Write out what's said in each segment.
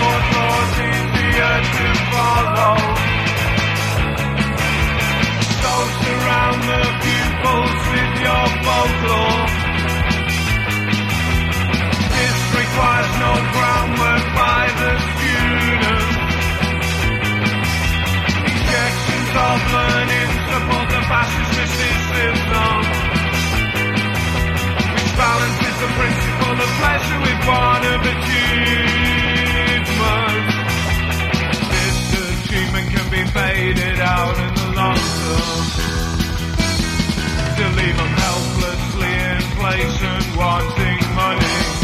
thought was to follow. The pupils with your folklore. This requires no groundwork by the. Injections of learning support the fascist. Which balances the principle of pleasure with one of the two achievement. This can be faded out in the long term. To leave them helplessly in place and wanting money.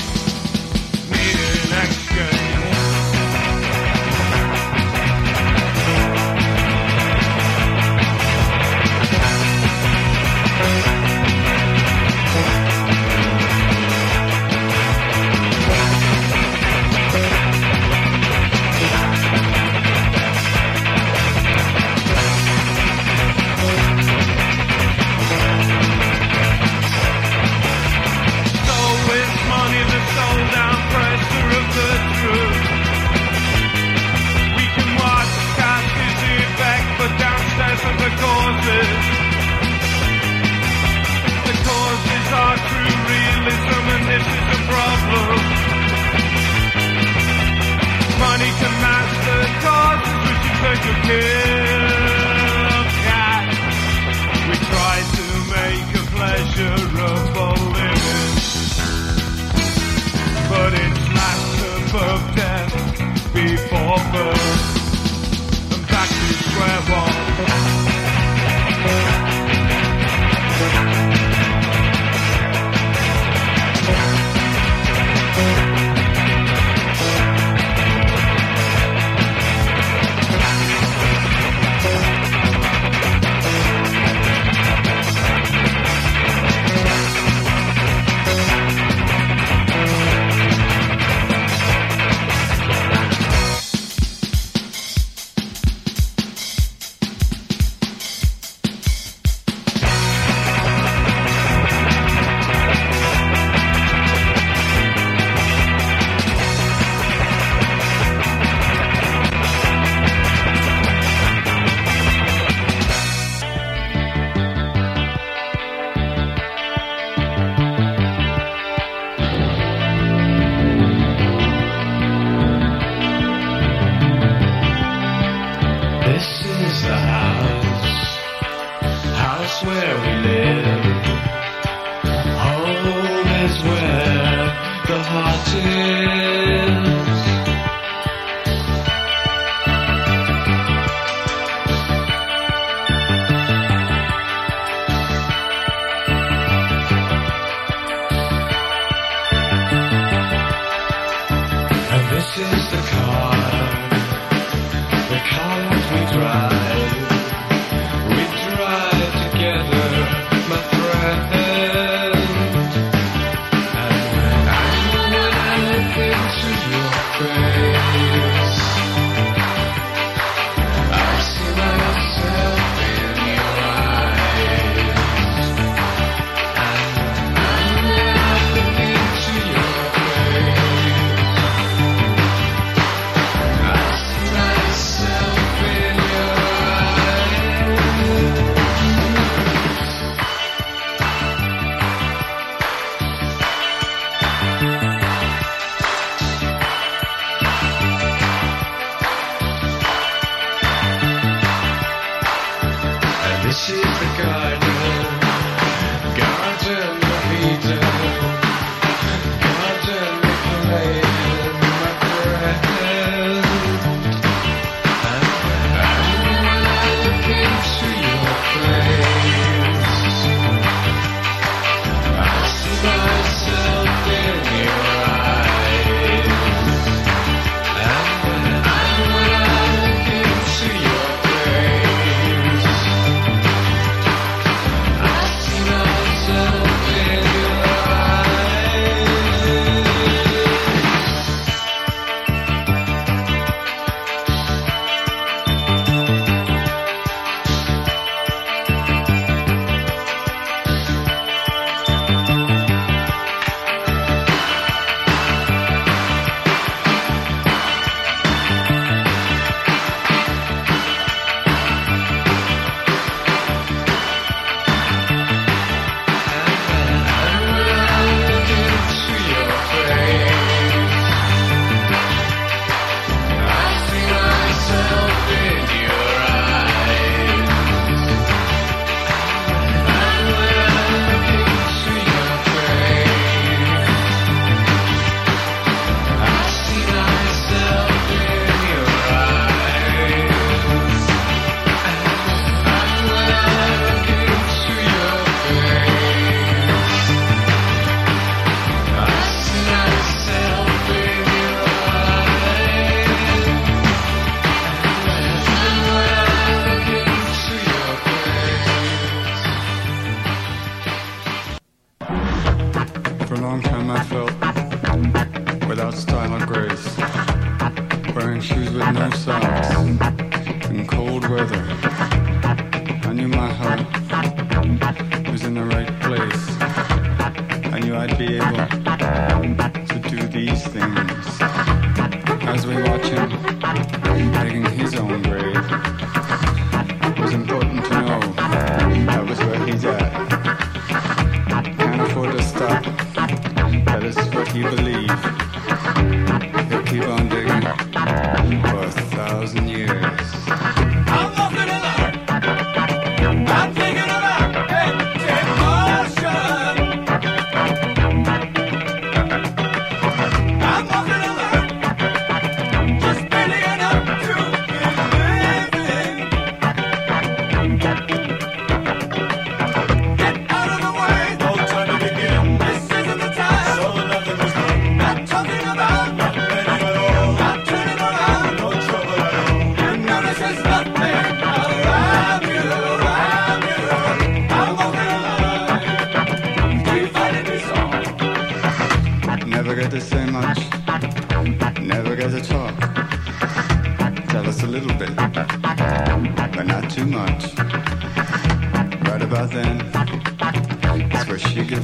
she's the cardinal.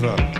Where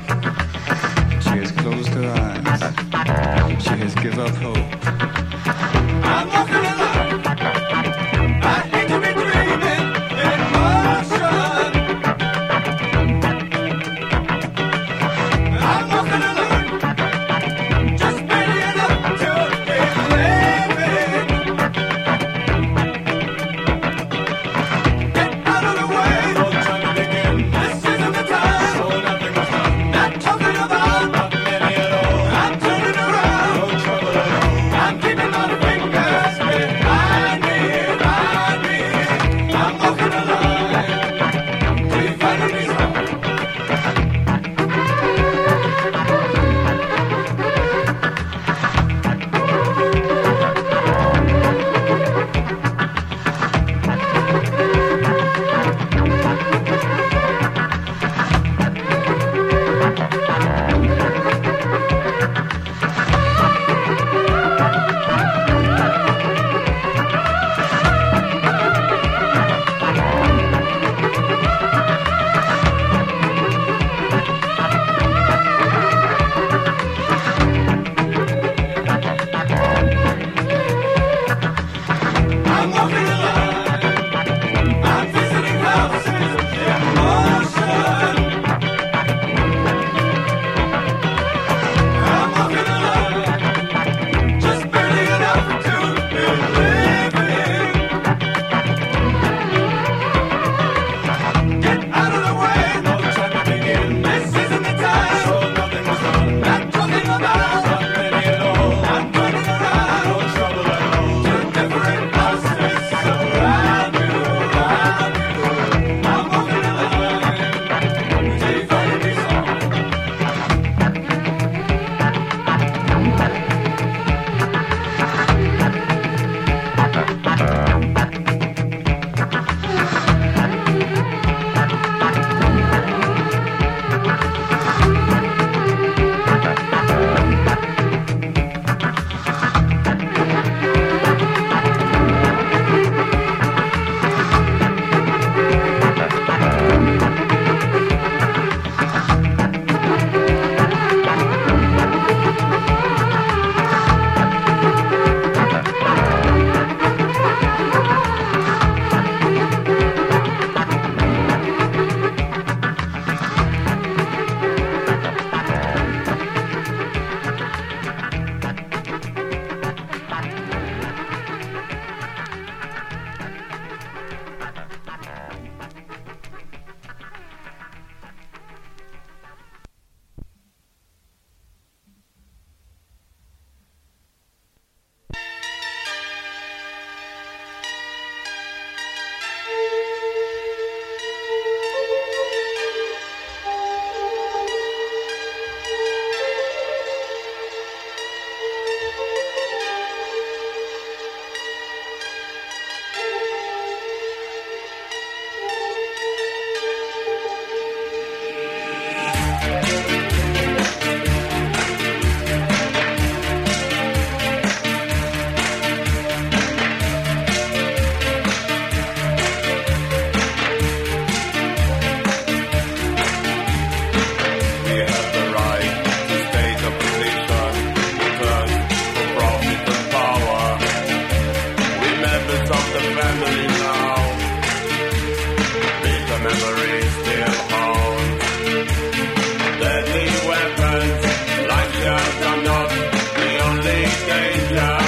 only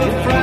will.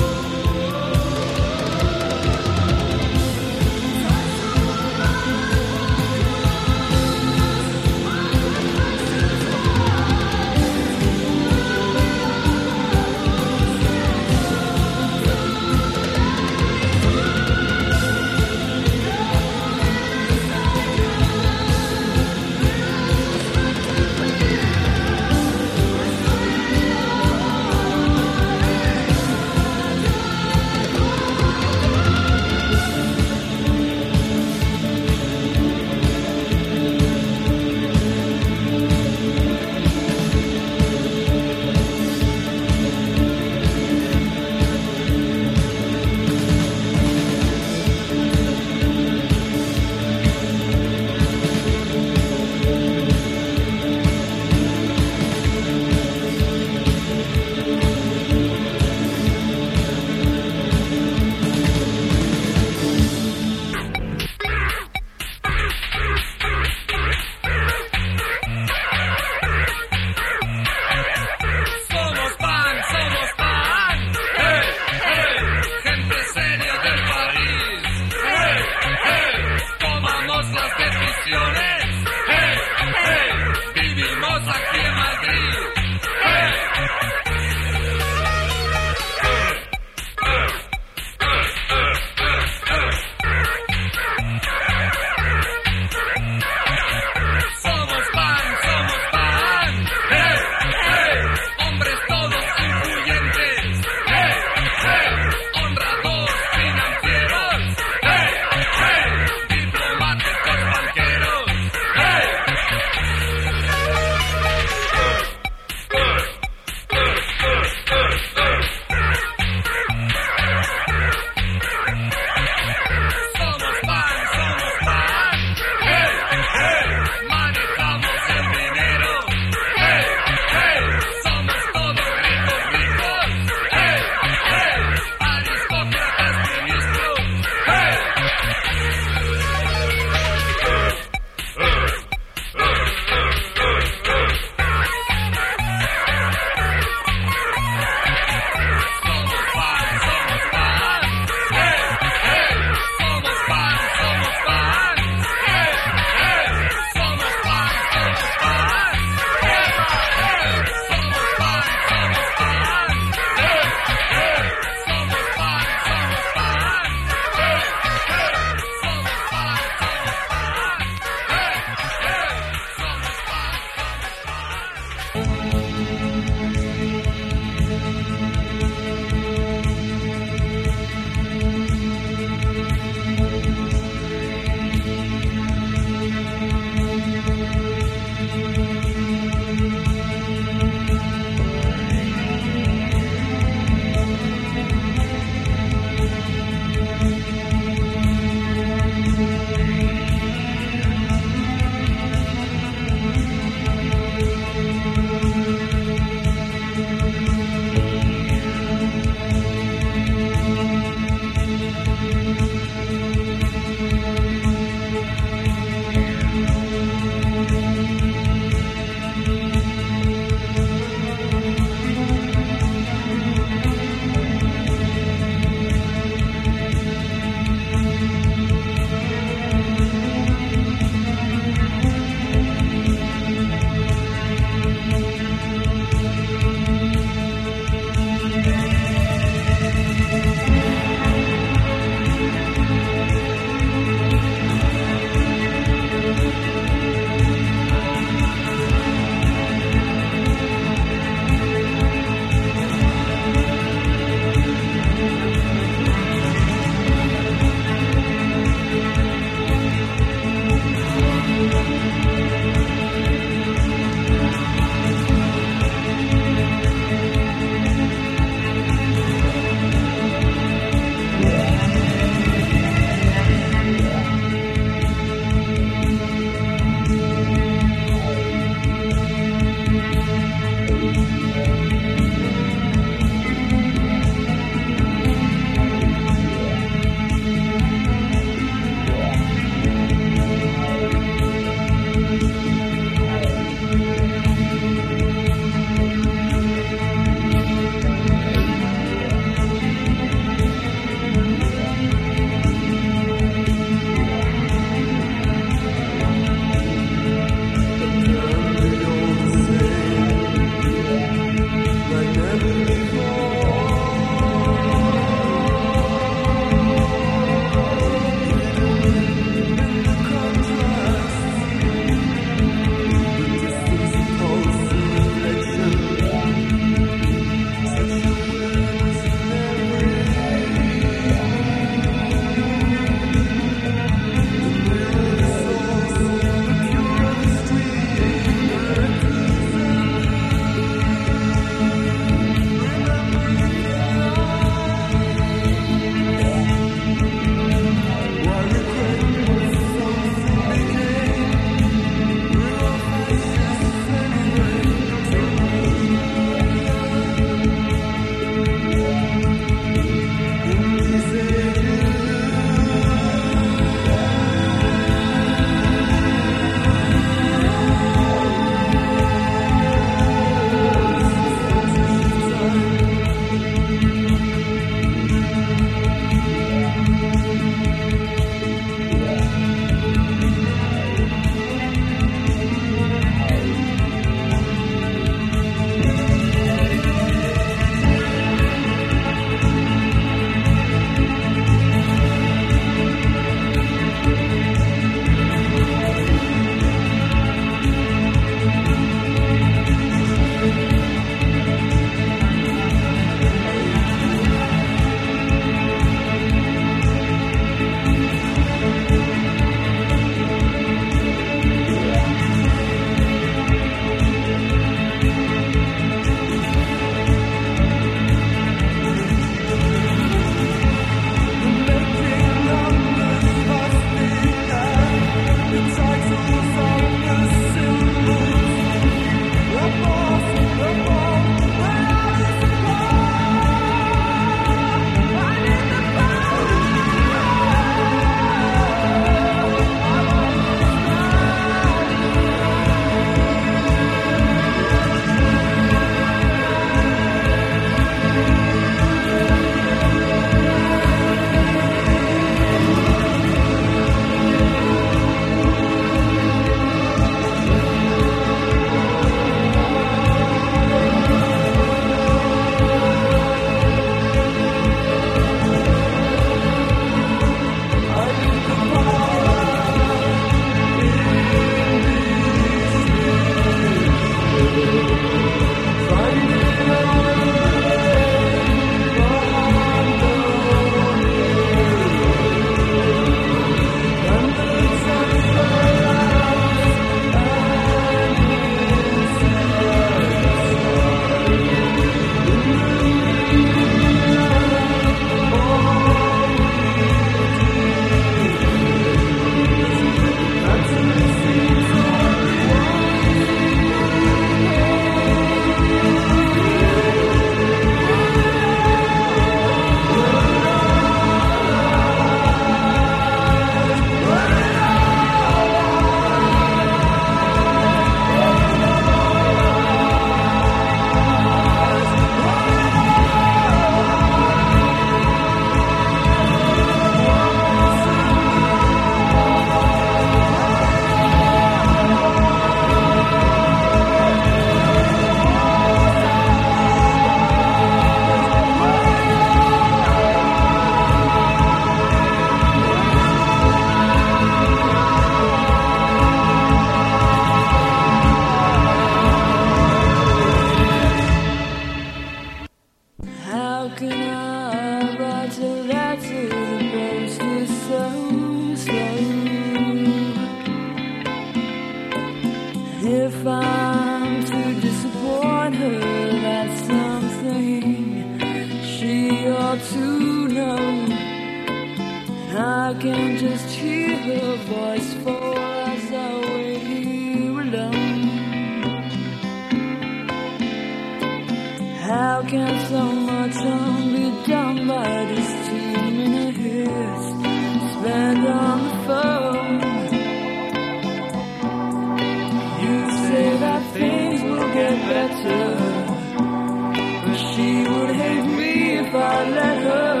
She would hate me if I let her.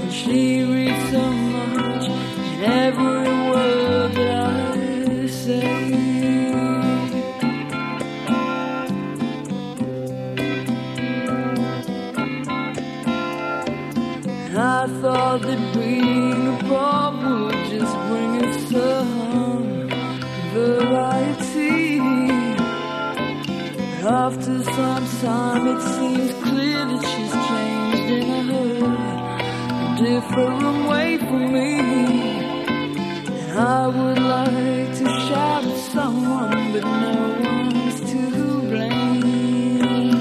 And she reads so much in every word that I say. I thought that being apart would just bring us some variety. After some time, it seems hurry, a different way from me. And I would like to shout at someone, but no one's to blame.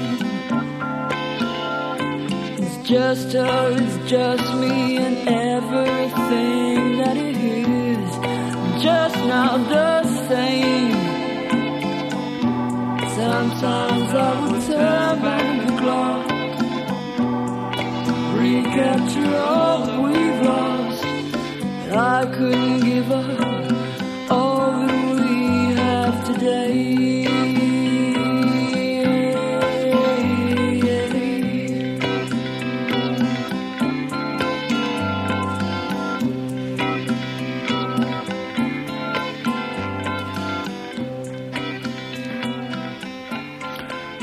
It's just her, it's just me, and everything that it is, just not the same. Sometimes I would turn back the clock, recapture